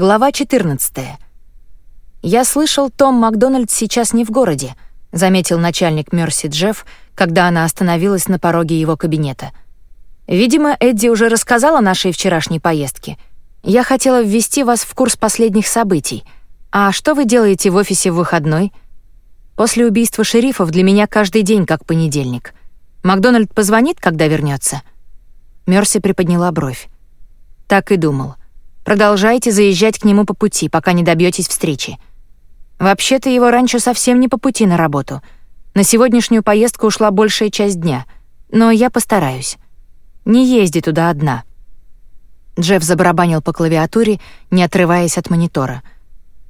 Глава 14. «Я слышал, Том Макдональд сейчас не в городе», — заметил начальник Мерси Джефф, когда она остановилась на пороге его кабинета. «Видимо, Эдди уже рассказала о нашей вчерашней поездке. Я хотела ввести вас в курс последних событий. А что вы делаете в офисе в выходной?» «После убийства шерифов для меня каждый день как понедельник. Макдональд позвонит, когда вернется. Мерси приподняла бровь. «Так и думал. Продолжайте заезжать к нему по пути, пока не добьетесь встречи. Вообще-то его раньше совсем не по пути на работу. На сегодняшнюю поездку ушла большая часть дня, но я постараюсь. Не езди туда одна». Джефф забарабанил по клавиатуре, не отрываясь от монитора.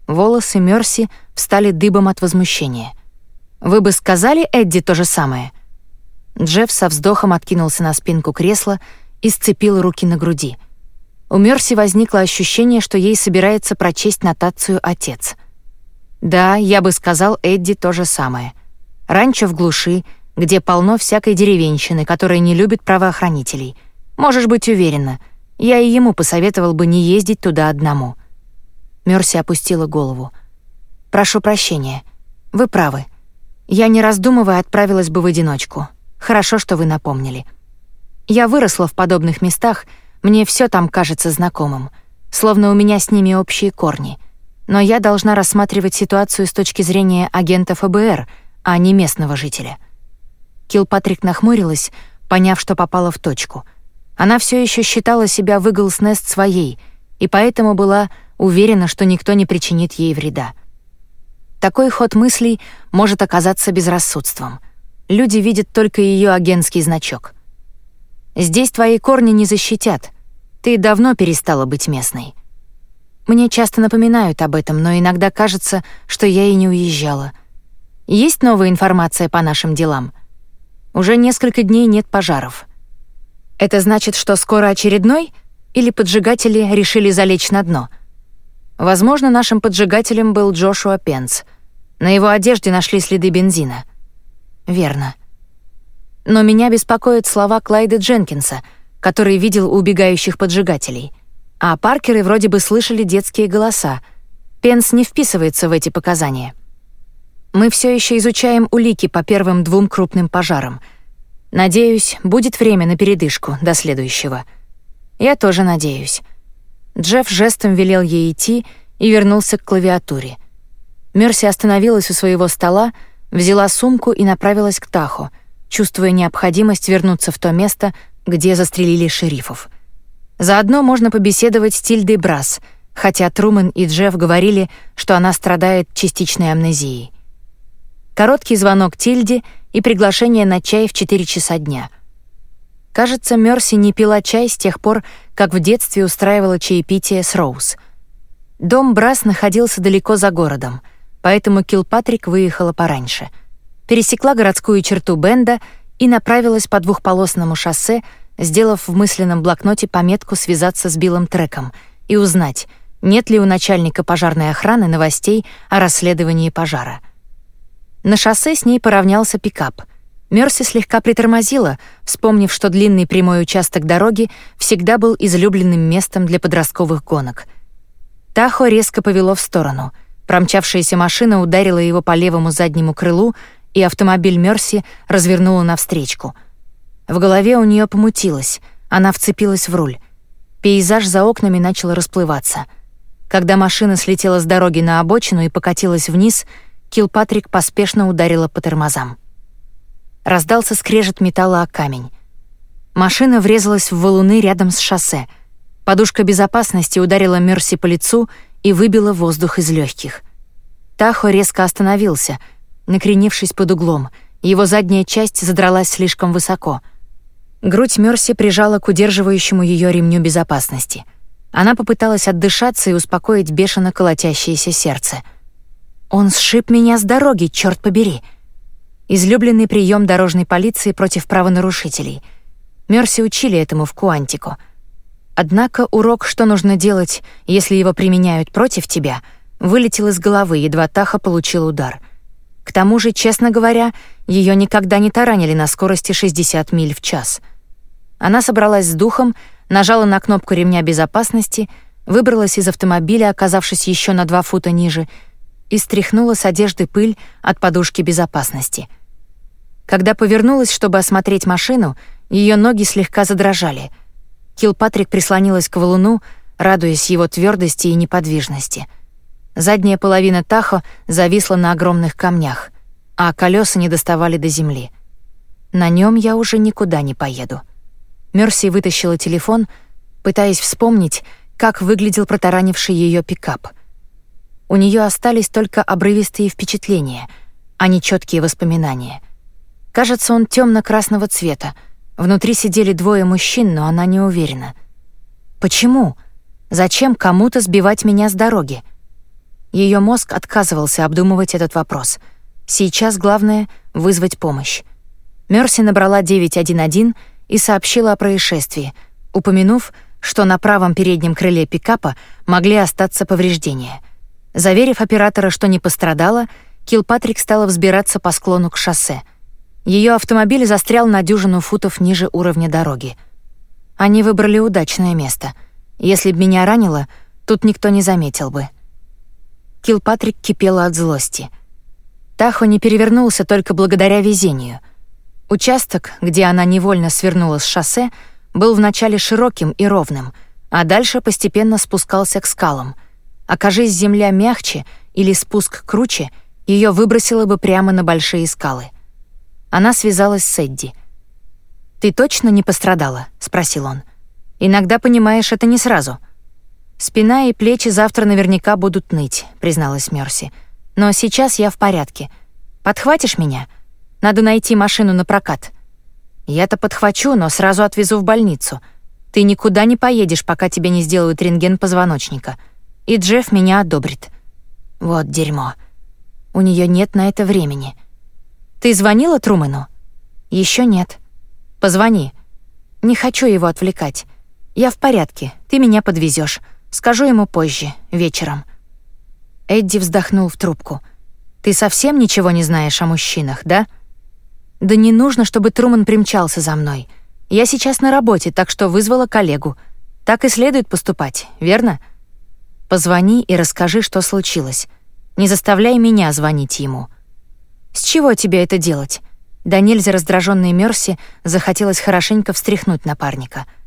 Волосы Мерси встали дыбом от возмущения. «Вы бы сказали Эдди то же самое?» Джефф со вздохом откинулся на спинку кресла и сцепил руки на груди — у Мерси возникло ощущение, что ей собирается прочесть нотацию отец. Да, я бы сказал Эдди то же самое. Раньше в глуши, где полно всякой деревенщины, которая не любит правоохранителей. Можешь быть уверена, я и ему посоветовал бы не ездить туда одному. Мерси опустила голову. «Прошу прощения. Вы правы. Я, не раздумывая, отправилась бы в одиночку. Хорошо, что вы напомнили. Я выросла в подобных местах, мне все там кажется знакомым, словно у меня с ними общие корни. Но я должна рассматривать ситуацию с точки зрения агента ФБР, а не местного жителя. Килпатрик нахмурилась, поняв, что попала в точку. Она все еще считала себя в Иглс-Нест своей, и поэтому была уверена, что никто не причинит ей вреда. Такой ход мыслей может оказаться безрассудством. Люди видят только ее агентский значок — Здесь твои корни не защитят. Ты давно перестала быть местной. Мне часто напоминают об этом, но иногда кажется, что я и не уезжала. Есть новая информация по нашим делам? Уже несколько дней нет пожаров. Это значит, что скоро очередной? Или поджигатели решили залечь на дно? Возможно, нашим поджигателем был Джошуа Пенс. На его одежде нашли следы бензина. Верно. Но меня беспокоят слова Клайда Дженкинса, который видел убегающих поджигателей. А Паркеры вроде бы слышали детские голоса. Пенс не вписывается в эти показания. Мы все еще изучаем улики по первым двум крупным пожарам. Надеюсь, будет время на передышку до следующего. Я тоже надеюсь. Джефф жестом велел ей идти и вернулся к клавиатуре. Мерси остановилась у своего стола, взяла сумку и направилась к Тахо — чувствуя необходимость вернуться в то место, где застрелили шерифов. Заодно можно побеседовать с Тильдой Брас, хотя Трумэн и Джефф говорили, что она страдает частичной амнезией. Короткий звонок Тильде и приглашение на чай в 4 часа дня. Кажется, Мерси не пила чай с тех пор, как в детстве устраивала чаепитие с Роуз. Дом Брас находился далеко за городом, поэтому Килпатрик выехала пораньше — пересекла городскую черту Бенда и направилась по двухполосному шоссе, сделав в мысленном блокноте пометку связаться с Биллом Треком и узнать, нет ли у начальника пожарной охраны новостей о расследовании пожара. На шоссе с ней поравнялся пикап. Мерси слегка притормозила, вспомнив, что длинный прямой участок дороги всегда был излюбленным местом для подростковых гонок. Тахо резко повело в сторону. Промчавшаяся машина ударила его по левому заднему крылу, и автомобиль Мерси развернула навстречу. В голове у нее помутилось, она вцепилась в руль. Пейзаж за окнами начал расплываться. Когда машина слетела с дороги на обочину и покатилась вниз, Килпатрик поспешно ударила по тормозам. Раздался скрежет металла о камень. Машина врезалась в валуны рядом с шоссе. Подушка безопасности ударила Мерси по лицу и выбила воздух из легких. Тахо резко остановился — накренившись под углом. Его задняя часть задралась слишком высоко. Грудь Мерси прижала к удерживающему ее ремню безопасности. Она попыталась отдышаться и успокоить бешено колотящееся сердце. «Он сшиб меня с дороги, черт побери!» Излюбленный прием дорожной полиции против правонарушителей. Мерси учили этому в Куантико. Однако урок, что нужно делать, если его применяют против тебя, вылетел из головы, едва Таха получил удар — к тому же, честно говоря, ее никогда не таранили на скорости 60 миль в час. Она собралась с духом, нажала на кнопку ремня безопасности, выбралась из автомобиля, оказавшись еще на два фута ниже, и стряхнула с одежды пыль от подушки безопасности. Когда повернулась, чтобы осмотреть машину, ее ноги слегка задрожали. Килпатрик прислонилась к валуну, радуясь его твердости и неподвижности. Задняя половина Тахо зависла на огромных камнях, а колеса не доставали до земли. На нем я уже никуда не поеду. Мерси вытащила телефон, пытаясь вспомнить, как выглядел протаранивший ее пикап. У нее остались только обрывистые впечатления, а не четкие воспоминания. Кажется, он темно красного цвета. Внутри сидели двое мужчин, но она не уверена. Почему? Зачем кому-то сбивать меня с дороги? Ее мозг отказывался обдумывать этот вопрос. Сейчас главное — вызвать помощь. Мерси набрала 911 и сообщила о происшествии, упомянув, что на правом переднем крыле пикапа могли остаться повреждения. Заверив оператора, что не пострадала, Килпатрик стала взбираться по склону к шоссе. Ее автомобиль застрял на дюжину футов ниже уровня дороги. Они выбрали удачное место. Если б меня ранило, тут никто не заметил бы. Килпатрик кипела от злости. Тахо не перевернулся только благодаря везению. Участок, где она невольно свернула с шоссе, был вначале широким и ровным, а дальше постепенно спускался к скалам. Окажись земля мягче или спуск круче, ее выбросило бы прямо на большие скалы. Она связалась с Эдди. «Ты точно не пострадала?» — спросил он. «Иногда понимаешь это не сразу». «Спина и плечи завтра наверняка будут ныть», — призналась Мерси. «Но сейчас я в порядке. Подхватишь меня? Надо найти машину на прокат». «Я-то подхвачу, но сразу отвезу в больницу. Ты никуда не поедешь, пока тебе не сделают рентген позвоночника. И Джефф меня одобрит». «Вот дерьмо. У нее нет на это времени». «Ты звонила Трумэну?» Еще нет». «Позвони. Не хочу его отвлекать. Я в порядке, ты меня подвезешь. Скажу ему позже, вечером». Эдди вздохнул в трубку. «Ты совсем ничего не знаешь о мужчинах, да?» «Да не нужно, чтобы Труман примчался за мной. Я сейчас на работе, так что вызвала коллегу. Так и следует поступать, верно?» «Позвони и расскажи, что случилось. Не заставляй меня звонить ему». «С чего тебе это делать?» Да нельзя раздражённой Мерси захотелось хорошенько встряхнуть напарника —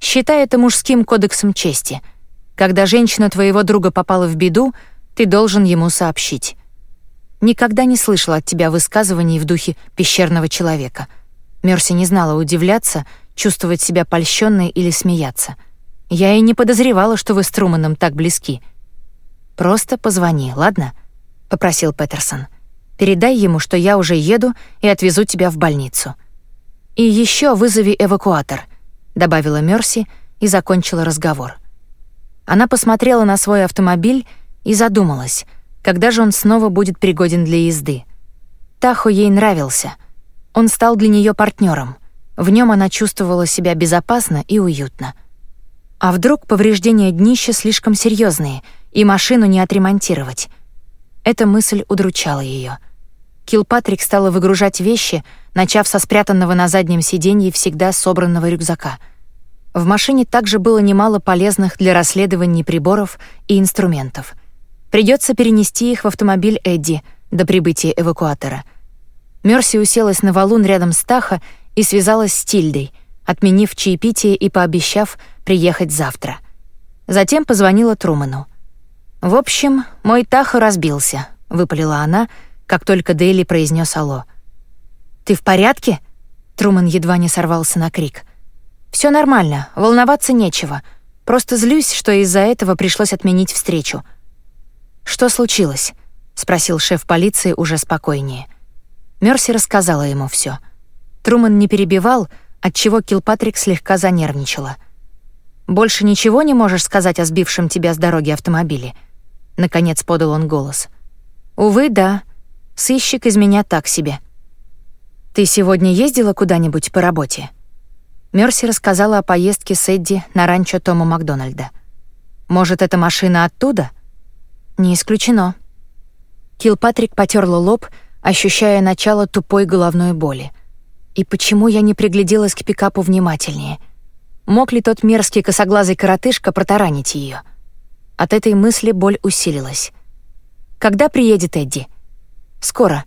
Считай это мужским кодексом чести. Когда женщина твоего друга попала в беду, ты должен ему сообщить. Никогда не слышала от тебя высказываний в духе пещерного человека. Мерси не знала удивляться, чувствовать себя польщенной или смеяться. Я и не подозревала, что вы с Труманом так близки. Просто позвони, ладно? попросил Петерсон. Передай ему, что я уже еду и отвезу тебя в больницу. И еще вызови эвакуатор добавила Мерси и закончила разговор. Она посмотрела на свой автомобиль и задумалась, когда же он снова будет пригоден для езды. Тахо ей нравился. Он стал для нее партнером. В нем она чувствовала себя безопасно и уютно. А вдруг повреждения днища слишком серьезные, и машину не отремонтировать? Эта мысль удручала ее. Килпатрик стала выгружать вещи, начав со спрятанного на заднем сиденье всегда собранного рюкзака. В машине также было немало полезных для расследований приборов и инструментов. Придется перенести их в автомобиль Эдди до прибытия эвакуатора. Мерси уселась на валун рядом с Таха и связалась с Тильдой, отменив чаепитие и пообещав приехать завтра. Затем позвонила Труману. «В общем, мой Таха разбился», — выпалила она, — как только Дейли произнес алло. «Ты в порядке?» Труман едва не сорвался на крик. Все нормально, волноваться нечего. Просто злюсь, что из-за этого пришлось отменить встречу». «Что случилось?» — спросил шеф полиции уже спокойнее. Мерси рассказала ему все. Труман не перебивал, отчего Килпатрик слегка занервничала. «Больше ничего не можешь сказать о сбившем тебя с дороги автомобиле?» Наконец подал он голос. «Увы, да. Сыщик из меня так себе. Ты сегодня ездила куда-нибудь по работе? Мерси рассказала о поездке с Эдди на ранчо Тома Макдональда. Может, эта машина оттуда? Не исключено. Килпатрик потёрла лоб, ощущая начало тупой головной боли. И почему я не пригляделась к пикапу внимательнее? мог ли тот мерзкий косоглазый коротышка протаранить ее. От этой мысли боль усилилась. «Когда приедет Эдди?» «Скоро.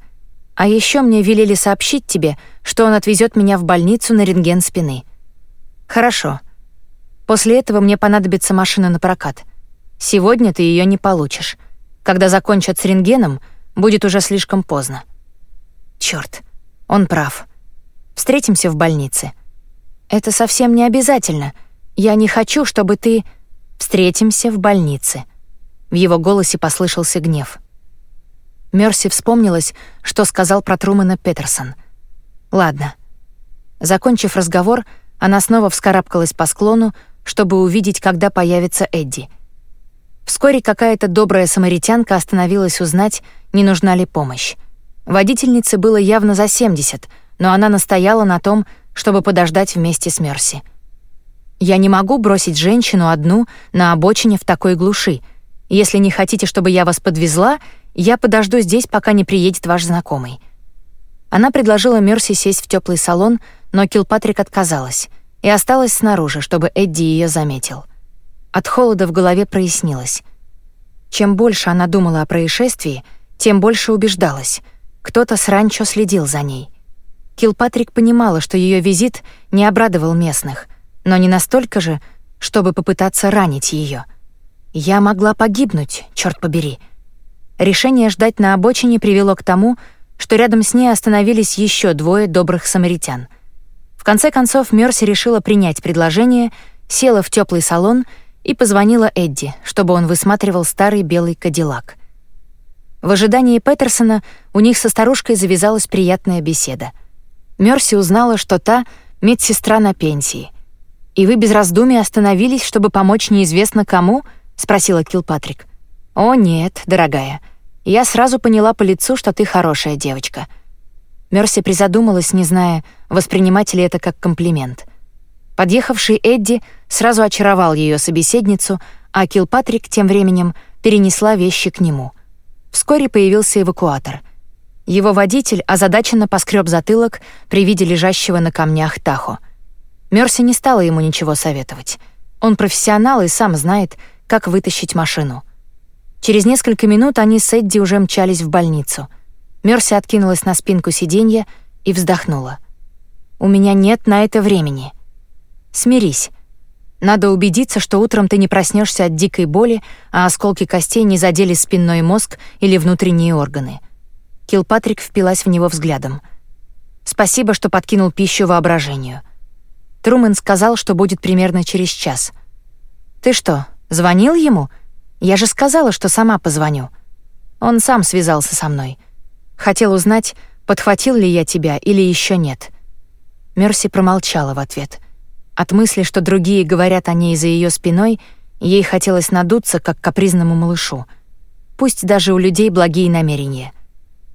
А еще мне велели сообщить тебе, что он отвезет меня в больницу на рентген спины». «Хорошо. После этого мне понадобится машина на прокат. Сегодня ты ее не получишь. Когда закончат с рентгеном, будет уже слишком поздно». Черт, он прав. Встретимся в больнице. Это совсем не обязательно. Я не хочу, чтобы ты... Встретимся в больнице. В его голосе послышался гнев. Мерси вспомнилась, что сказал про Трумана Петерсон. Ладно. Закончив разговор, она снова вскарабкалась по склону, чтобы увидеть, когда появится Эдди. Вскоре какая-то добрая самаритянка остановилась узнать, не нужна ли помощь. Водительнице было явно за 70, но она настояла на том, чтобы подождать вместе с Мерси. «Я не могу бросить женщину одну на обочине в такой глуши. Если не хотите, чтобы я вас подвезла, я подожду здесь, пока не приедет ваш знакомый». Она предложила Мерси сесть в теплый салон, но Килпатрик отказалась и осталась снаружи, чтобы Эдди ее заметил. От холода в голове прояснилось. Чем больше она думала о происшествии, тем больше убеждалась. Кто-то с ранчо следил за ней. Килпатрик понимала, что ее визит не обрадовал местных, но не настолько же, чтобы попытаться ранить ее. Я могла погибнуть, черт побери. Решение ждать на обочине привело к тому, что рядом с ней остановились еще двое добрых самаритян. В конце концов, Мерси решила принять предложение, села в теплый салон и позвонила Эдди, чтобы он высматривал старый белый кадиллак. В ожидании Петерсона у них со старушкой завязалась приятная беседа. Мерси узнала, что та — медсестра на пенсии. «И вы без раздумий остановились, чтобы помочь неизвестно кому?» — спросила Килпатрик. «О, нет, дорогая. Я сразу поняла по лицу, что ты хорошая девочка». Мерси призадумалась, не зная, воспринимать ли это как комплимент. Подъехавший Эдди сразу очаровал ее собеседницу, а Килпатрик тем временем перенесла вещи к нему. Вскоре появился эвакуатор — его водитель озадаченно поскреб затылок при виде лежащего на камнях Тахо. Мерси не стала ему ничего советовать. Он профессионал и сам знает, как вытащить машину. Через несколько минут они с Эдди уже мчались в больницу. Мерси откинулась на спинку сиденья и вздохнула. «У меня нет на это времени. Смирись. Надо убедиться, что утром ты не проснешься от дикой боли, а осколки костей не задели спинной мозг или внутренние органы». Килпатрик впилась в него взглядом. «Спасибо, что подкинул пищу воображению». Трумэн сказал, что будет примерно через час. «Ты что, звонил ему? Я же сказала, что сама позвоню». Он сам связался со мной. Хотел узнать, подхватил ли я тебя или еще нет. Мерси промолчала в ответ. От мысли, что другие говорят о ней за ее спиной, ей хотелось надуться, как капризному малышу. Пусть даже у людей благие намерения —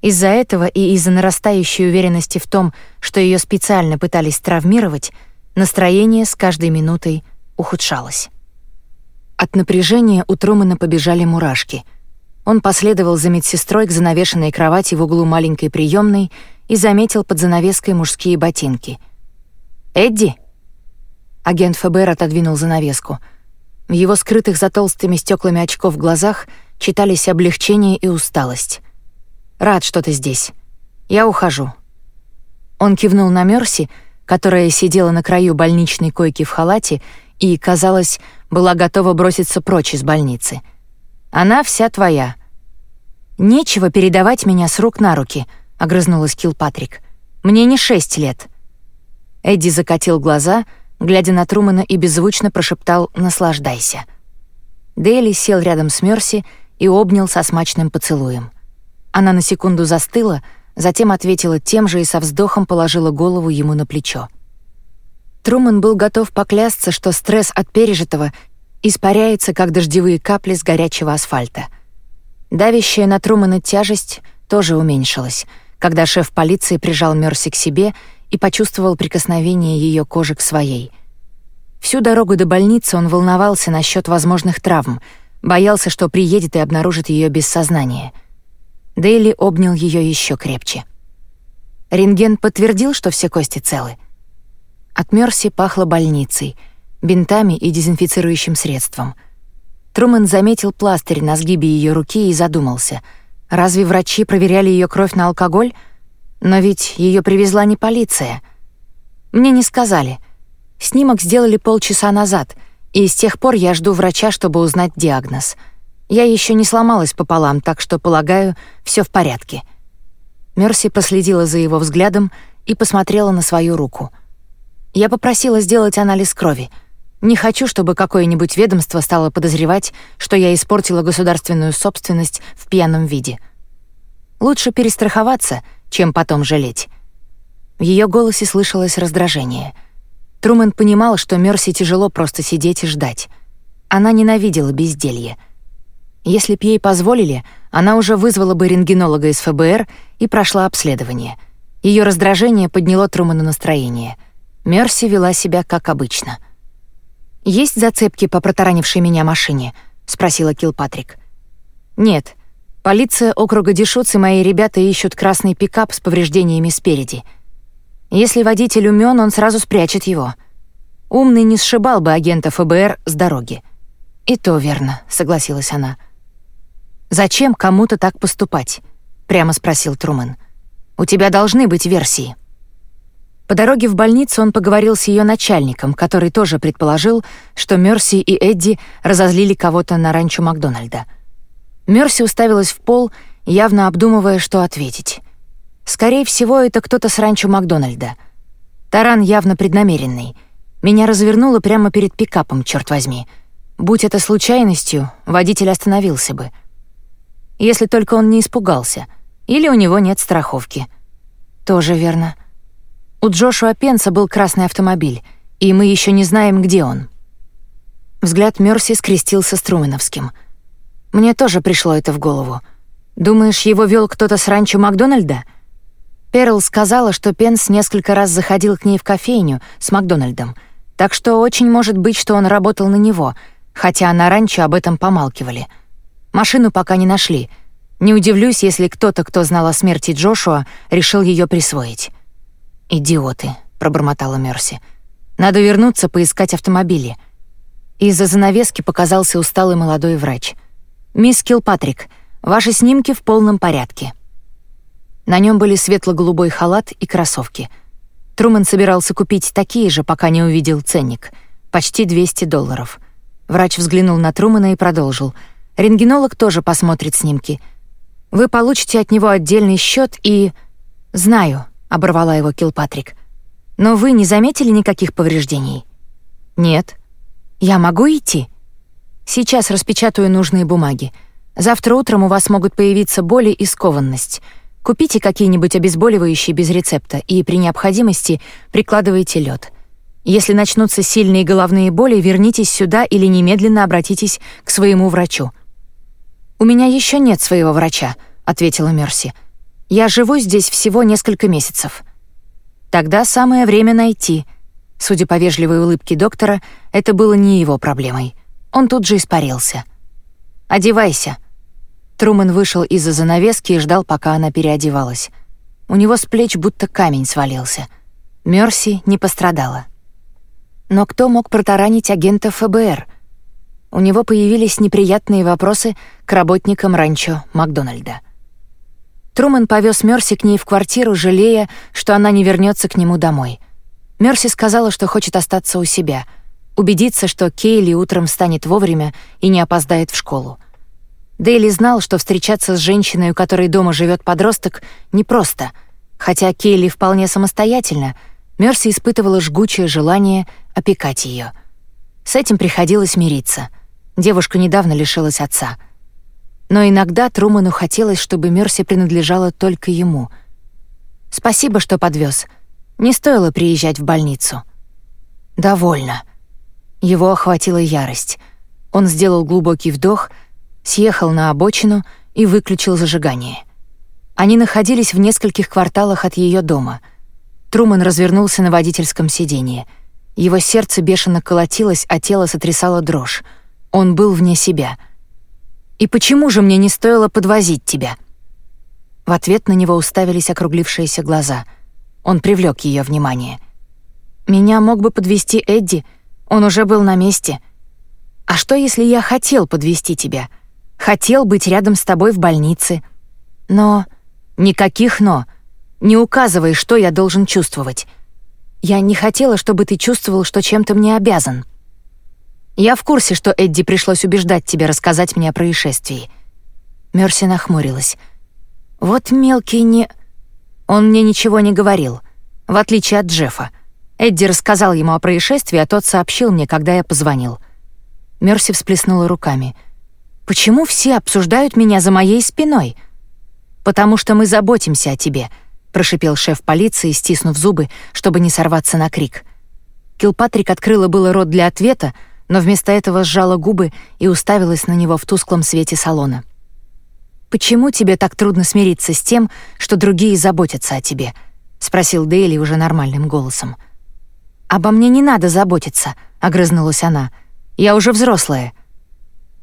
из-за этого и из-за нарастающей уверенности в том, что ее специально пытались травмировать, настроение с каждой минутой ухудшалось. От напряжения у Трумана побежали мурашки. Он последовал за медсестрой к занавешенной кровати в углу маленькой приемной и заметил под занавеской мужские ботинки. «Эдди?» Агент ФБР отодвинул занавеску. В его скрытых за толстыми стеклами очков глазах читались облегчение и усталость. Рад, что ты здесь. Я ухожу». Он кивнул на Мерси, которая сидела на краю больничной койки в халате и, казалось, была готова броситься прочь из больницы. «Она вся твоя». «Нечего передавать меня с рук на руки», — огрызнулась Килпатрик. «Мне не шесть лет». Эдди закатил глаза, глядя на Трумана и беззвучно прошептал «Наслаждайся». Дейли сел рядом с Мерси и обнял со смачным поцелуем. Она на секунду застыла, затем ответила тем же и со вздохом положила голову ему на плечо. Труман был готов поклясться, что стресс от пережитого испаряется, как дождевые капли с горячего асфальта. Давящая на Трумана тяжесть тоже уменьшилась, когда шеф полиции прижал Мерси к себе и почувствовал прикосновение ее кожи к своей. Всю дорогу до больницы он волновался насчет возможных травм, боялся, что приедет и обнаружит ее без сознания — Дейли обнял ее еще крепче. Рентген подтвердил, что все кости целы. От Мерси пахло больницей, бинтами и дезинфицирующим средством. Трумэн заметил пластырь на сгибе ее руки и задумался. Разве врачи проверяли ее кровь на алкоголь? Но ведь ее привезла не полиция. Мне не сказали. Снимок сделали полчаса назад, и с тех пор я жду врача, чтобы узнать диагноз. Я еще не сломалась пополам, так что, полагаю, все в порядке. Мерси последила за его взглядом и посмотрела на свою руку. Я попросила сделать анализ крови. Не хочу, чтобы какое-нибудь ведомство стало подозревать, что я испортила государственную собственность в пьяном виде. Лучше перестраховаться, чем потом жалеть. В ее голосе слышалось раздражение. Трумэн понимал, что Мерси тяжело просто сидеть и ждать. Она ненавидела безделье. Если б ей позволили, она уже вызвала бы рентгенолога из ФБР и прошла обследование. Ее раздражение подняло Трумэну настроение. Мерси вела себя как обычно. «Есть зацепки по протаранившей меня машине?» — спросила Килпатрик. «Нет. Полиция округа Дешуц и мои ребята ищут красный пикап с повреждениями спереди. Если водитель умен, он сразу спрячет его. Умный не сшибал бы агента ФБР с дороги». «И то верно», — согласилась она. «Зачем кому-то так поступать?» — прямо спросил Трумэн. «У тебя должны быть версии». По дороге в больницу он поговорил с ее начальником, который тоже предположил, что Мерси и Эдди разозлили кого-то на ранчо Макдональда. Мерси уставилась в пол, явно обдумывая, что ответить. Скорее всего, это кто-то с ранчо Макдональда. Таран явно преднамеренный. Меня развернуло прямо перед пикапом, черт возьми. Будь это случайностью, водитель остановился бы — если только он не испугался. Или у него нет страховки. Тоже верно. У Джошуа Пенса был красный автомобиль, и мы еще не знаем, где он. Взгляд Мерси скрестился с Трумэновским. Мне тоже пришло это в голову. Думаешь, его вел кто-то с ранчо Макдональда? Перл сказала, что Пенс несколько раз заходил к ней в кофейню с Макдональдом, так что очень может быть, что он работал на него, хотя на ранчо об этом помалкивали — Машину пока не нашли. Не удивлюсь, если кто-то, кто знал о смерти Джошуа, решил ее присвоить. «Идиоты», — пробормотала Мерси. «Надо вернуться, поискать автомобили». Из-за занавески показался усталый молодой врач. «Мисс Килпатрик, ваши снимки в полном порядке». На нем были светло-голубой халат и кроссовки. Трумэн собирался купить такие же, пока не увидел ценник. Почти 200 долларов. Врач взглянул на Трумэна и продолжил — Рентгенолог тоже посмотрит снимки. Вы получите от него отдельный счет и... Знаю, оборвала его Килпатрик. Но вы не заметили никаких повреждений? Нет. Я могу идти? Сейчас распечатаю нужные бумаги. Завтра утром у вас могут появиться боли и скованность. Купите какие-нибудь обезболивающие без рецепта и при необходимости прикладывайте лед. Если начнутся сильные головные боли, вернитесь сюда или немедленно обратитесь к своему врачу. «У меня еще нет своего врача», — ответила Мерси. «Я живу здесь всего несколько месяцев». «Тогда самое время найти». Судя по вежливой улыбке доктора, это было не его проблемой. Он тут же испарился. «Одевайся». Трумэн вышел из-за занавески и ждал, пока она переодевалась. У него с плеч будто камень свалился. Мерси не пострадала. Но кто мог протаранить агента ФБР — у него появились неприятные вопросы к работникам ранчо Макдональда. Трумэн повез Мерси к ней в квартиру, жалея, что она не вернется к нему домой. Мерси сказала, что хочет остаться у себя, убедиться, что Кейли утром встанет вовремя и не опоздает в школу. Дейли знал, что встречаться с женщиной, у которой дома живет подросток, непросто. Хотя Кейли вполне самостоятельна, Мерси испытывала жгучее желание опекать ее. С этим приходилось мириться. Девушка недавно лишилась отца. Но иногда Труману хотелось, чтобы Мерси принадлежала только ему. «Спасибо, что подвез. Не стоило приезжать в больницу». «Довольно». Его охватила ярость. Он сделал глубокий вдох, съехал на обочину и выключил зажигание. Они находились в нескольких кварталах от ее дома. Труман развернулся на водительском сиденье. Его сердце бешено колотилось, а тело сотрясало дрожь. Он был вне себя. «И почему же мне не стоило подвозить тебя?» В ответ на него уставились округлившиеся глаза. Он привлек ее внимание. «Меня мог бы подвести Эдди. Он уже был на месте. А что, если я хотел подвести тебя? Хотел быть рядом с тобой в больнице? Но... Никаких «но». Не указывай, что я должен чувствовать. Я не хотела, чтобы ты чувствовал, что чем-то мне обязан. Я в курсе, что Эдди пришлось убеждать тебя рассказать мне о происшествии. Мерси нахмурилась. Вот мелкий не... Он мне ничего не говорил, в отличие от Джеффа. Эдди рассказал ему о происшествии, а тот сообщил мне, когда я позвонил. Мерси всплеснула руками. «Почему все обсуждают меня за моей спиной?» «Потому что мы заботимся о тебе», — прошипел шеф полиции, стиснув зубы, чтобы не сорваться на крик. Килпатрик открыла было рот для ответа, но вместо этого сжала губы и уставилась на него в тусклом свете салона. «Почему тебе так трудно смириться с тем, что другие заботятся о тебе?» — спросил Дейли уже нормальным голосом. «Обо мне не надо заботиться», — огрызнулась она. «Я уже взрослая».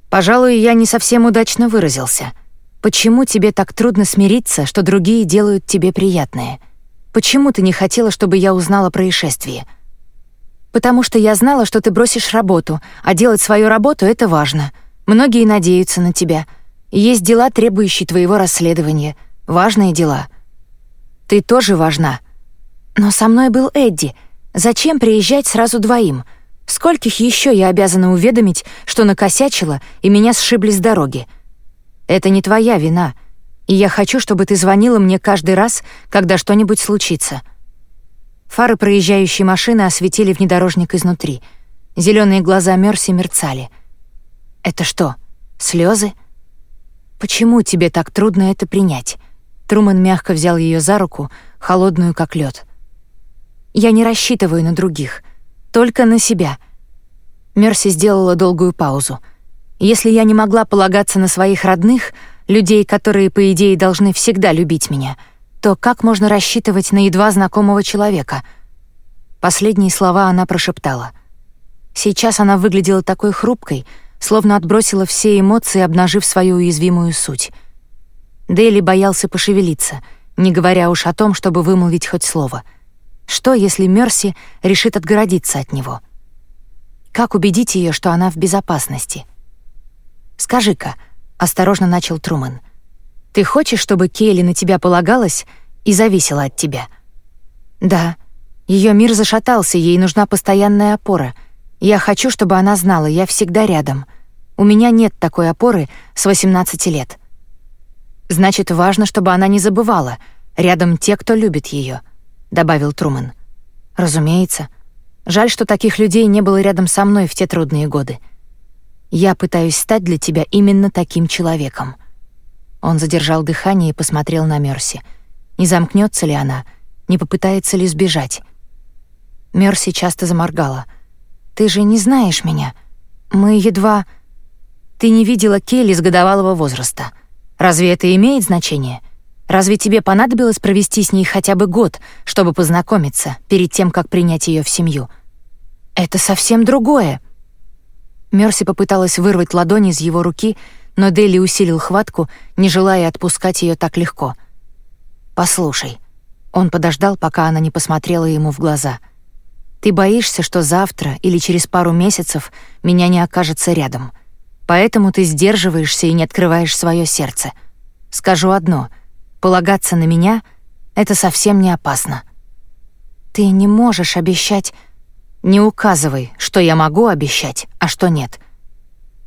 «Пожалуй, я не совсем удачно выразился. Почему тебе так трудно смириться, что другие делают тебе приятное? Почему ты не хотела, чтобы я узнала происшествие?» «Потому что я знала, что ты бросишь работу, а делать свою работу — это важно. Многие надеются на тебя. Есть дела, требующие твоего расследования. Важные дела. Ты тоже важна. Но со мной был Эдди. Зачем приезжать сразу двоим? Скольких еще я обязана уведомить, что накосячила и меня сшибли с дороги? Это не твоя вина, и я хочу, чтобы ты звонила мне каждый раз, когда что-нибудь случится. Фары проезжающей машины осветили внедорожник изнутри. Зеленые глаза Мерси мерцали. Это что, слезы? Почему тебе так трудно это принять? Труман мягко взял ее за руку, холодную как лед. Я не рассчитываю на других, только на себя. Мерси сделала долгую паузу. Если я не могла полагаться на своих родных, людей, которые по идее должны всегда любить меня, то как можно рассчитывать на едва знакомого человека? Последние слова она прошептала. Сейчас она выглядела такой хрупкой, словно отбросила все эмоции, обнажив свою уязвимую суть. Дейли боялся пошевелиться, не говоря уж о том, чтобы вымолвить хоть слово. Что, если Мерси решит отгородиться от него? Как убедить ее, что она в безопасности? «Скажи-ка», — осторожно начал Трумэн, «ты хочешь, чтобы Кейли на тебя полагалась и зависела от тебя?» «Да. Ее мир зашатался, ей нужна постоянная опора. Я хочу, чтобы она знала, я всегда рядом. У меня нет такой опоры с 18 лет. Значит, важно, чтобы она не забывала. Рядом те, кто любит ее, добавил Трумэн. Разумеется. Жаль, что таких людей не было рядом со мной в те трудные годы. Я пытаюсь стать для тебя именно таким человеком. Он задержал дыхание и посмотрел на Мерси. Не замкнется ли она? Не попытается ли сбежать? Мерси часто заморгала. Ты же не знаешь меня. Мы едва ты не видела Келли с годовалого возраста. Разве это имеет значение? Разве тебе понадобилось провести с ней хотя бы год, чтобы познакомиться, перед тем, как принять ее в семью? Это совсем другое. Мерси попыталась вырвать ладонь из его руки, но Дели усилил хватку, не желая отпускать ее так легко. «Послушай». Он подождал, пока она не посмотрела ему в глаза. «Ты боишься, что завтра или через пару месяцев меня не окажется рядом. Поэтому ты сдерживаешься и не открываешь свое сердце. Скажу одно — полагаться на меня — это совсем не опасно. Ты не можешь обещать... Не указывай, что я могу обещать, а что нет.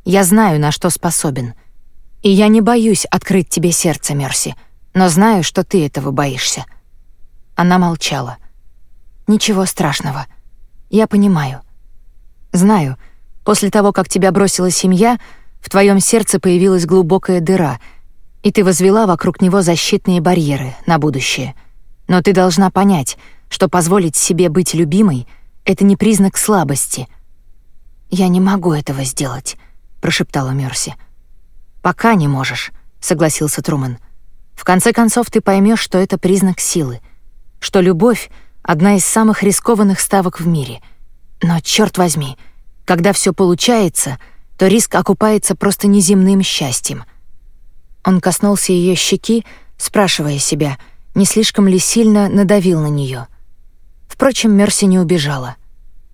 Я знаю, на что способен. И я не боюсь открыть тебе сердце, Мерси, но знаю, что ты этого боишься. Она молчала. Ничего страшного. Я понимаю. Знаю, После того, как тебя бросила семья, в твоем сердце появилась глубокая дыра, и ты возвела вокруг него защитные барьеры на будущее. Но ты должна понять, что позволить себе быть любимой — это не признак слабости. «Я не могу этого сделать», — прошептала Мерси. «Пока не можешь», — согласился Труман. «В конце концов ты поймешь, что это признак силы, что любовь — одна из самых рискованных ставок в мире. Но, черт возьми, — когда все получается, то риск окупается просто неземным счастьем. Он коснулся ее щеки, спрашивая себя, не слишком ли сильно надавил на нее. Впрочем, Мерси не убежала.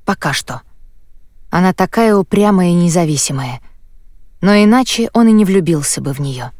Пока что. Она такая упрямая и независимая. Но иначе он и не влюбился бы в нее.